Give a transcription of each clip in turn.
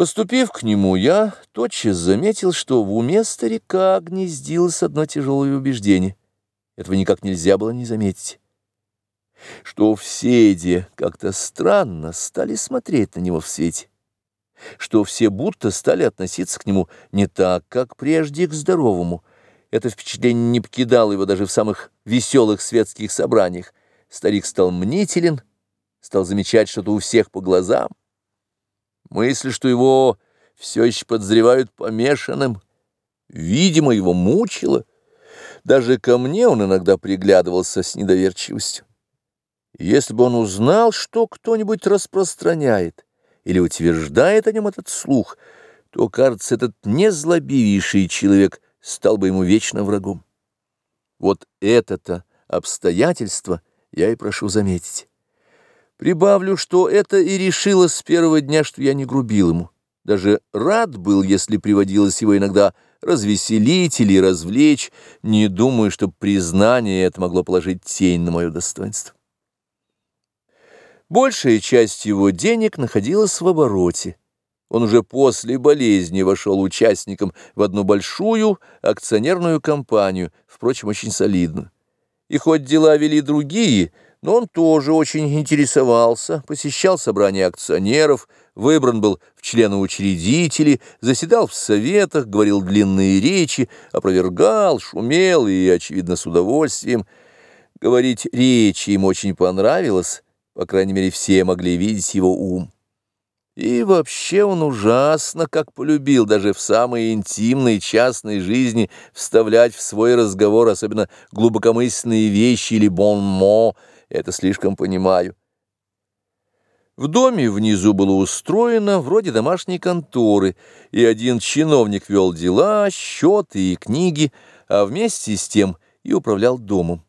Поступив к нему, я тотчас заметил, что в уме старика гнездилось одно тяжелое убеждение. Этого никак нельзя было не заметить. Что все де как-то странно стали смотреть на него в свете. Что все будто стали относиться к нему не так, как прежде к здоровому. Это впечатление не покидало его даже в самых веселых светских собраниях. Старик стал мнителен, стал замечать что-то у всех по глазам. Мысль, что его все еще подозревают помешанным, видимо, его мучила. Даже ко мне он иногда приглядывался с недоверчивостью. Если бы он узнал, что кто-нибудь распространяет или утверждает о нем этот слух, то, кажется, этот незлобивейший человек стал бы ему вечно врагом. Вот это-то обстоятельство я и прошу заметить. Прибавлю, что это и решило с первого дня, что я не грубил ему. Даже рад был, если приводилось его иногда развеселить или развлечь, не думаю, что признание это могло положить тень на мое достоинство. Большая часть его денег находилась в обороте. Он уже после болезни вошел участником в одну большую акционерную компанию, впрочем, очень солидную. И хоть дела вели другие – но он тоже очень интересовался, посещал собрания акционеров, выбран был в члены учредителей, заседал в советах, говорил длинные речи, опровергал, шумел и, очевидно, с удовольствием. Говорить речи им очень понравилось, по крайней мере, все могли видеть его ум. И вообще он ужасно как полюбил даже в самой интимной частной жизни вставлять в свой разговор особенно глубокомысленные вещи или бон-мо, это слишком понимаю. В доме внизу было устроено вроде домашней конторы, и один чиновник вел дела, счеты и книги, а вместе с тем и управлял домом.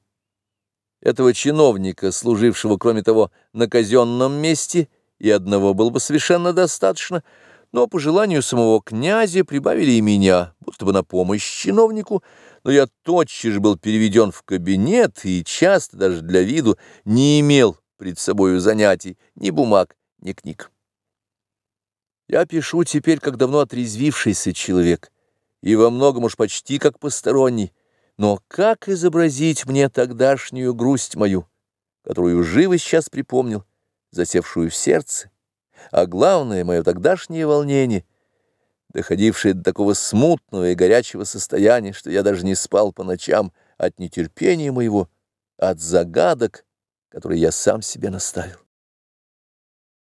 Этого чиновника, служившего, кроме того, на казенном месте, и одного было бы совершенно достаточно, но по желанию самого князя прибавили и меня, будто бы на помощь чиновнику, но я тотчас же был переведен в кабинет и часто даже для виду не имел пред собою занятий, ни бумаг, ни книг. Я пишу теперь, как давно отрезвившийся человек, и во многом уж почти как посторонний, но как изобразить мне тогдашнюю грусть мою, которую живо сейчас припомнил, засевшую в сердце, а главное, мое тогдашнее волнение — доходившее до такого смутного и горячего состояния, что я даже не спал по ночам от нетерпения моего, от загадок, которые я сам себе наставил.